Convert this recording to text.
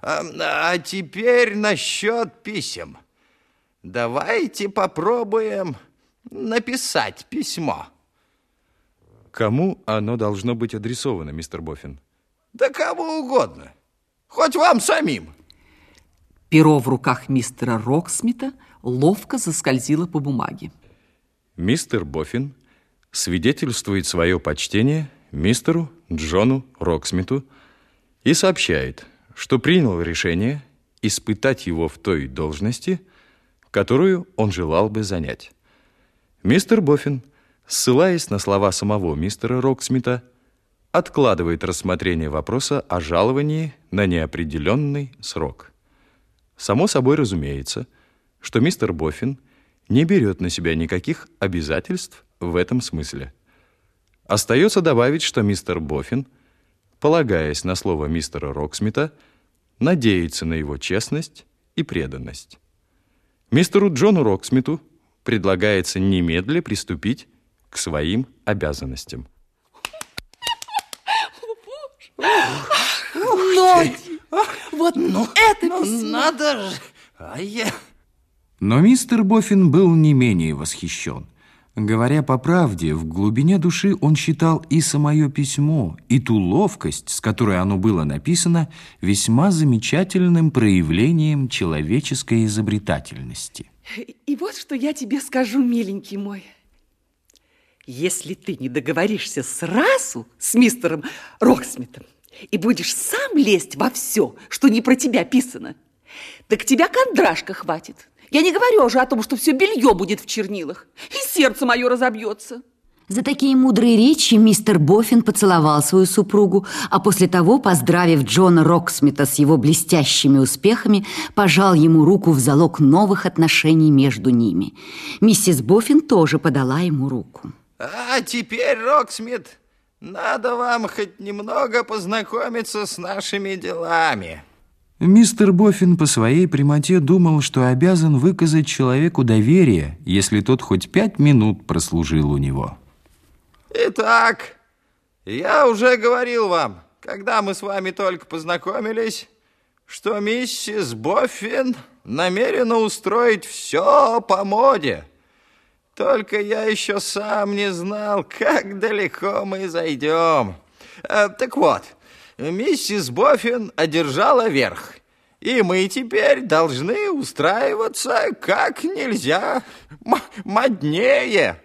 А, а теперь насчет писем. Давайте попробуем написать письмо. Кому оно должно быть адресовано, мистер Боффин? Да кому угодно. Хоть вам самим. Перо в руках мистера Роксмита ловко заскользило по бумаге. Мистер Боффин свидетельствует свое почтение мистеру Джону Роксмиту и сообщает, что принял решение испытать его в той должности, которую он желал бы занять. Мистер Боффин, ссылаясь на слова самого мистера Роксмита, откладывает рассмотрение вопроса о жаловании на неопределенный срок. Само собой разумеется, что мистер Боффин не берет на себя никаких обязательств в этом смысле. Остается добавить, что мистер Боффин, полагаясь на слово мистера Роксмита, надеется на его честность и преданность. Мистеру Джону Роксмиту предлагается немедля приступить к своим обязанностям. Нодди! Вот Ну, это ну, письмо! надо же. А я... Но мистер Боффин был не менее восхищен. Говоря по правде, в глубине души он считал и самое письмо, и ту ловкость, с которой оно было написано, весьма замечательным проявлением человеческой изобретательности. И вот что я тебе скажу, миленький мой. Если ты не договоришься сразу с мистером Роксмитом и будешь сам лезть во все, что не про тебя писано, так тебя кондрашка хватит. Я не говорю уже о том, что все белье будет в чернилах, и сердце мое разобьется. За такие мудрые речи мистер Боффин поцеловал свою супругу, а после того, поздравив Джона Роксмита с его блестящими успехами, пожал ему руку в залог новых отношений между ними. Миссис Боффин тоже подала ему руку. А теперь, Роксмит, надо вам хоть немного познакомиться с нашими делами. Мистер Боффин по своей прямоте думал, что обязан выказать человеку доверие, если тот хоть пять минут прослужил у него. Итак, я уже говорил вам, когда мы с вами только познакомились, что миссис Боффин намерена устроить все по моде. Только я еще сам не знал, как далеко мы зайдем. Э, так вот, миссис Боффин одержала верх, и мы теперь должны устраиваться как нельзя моднее.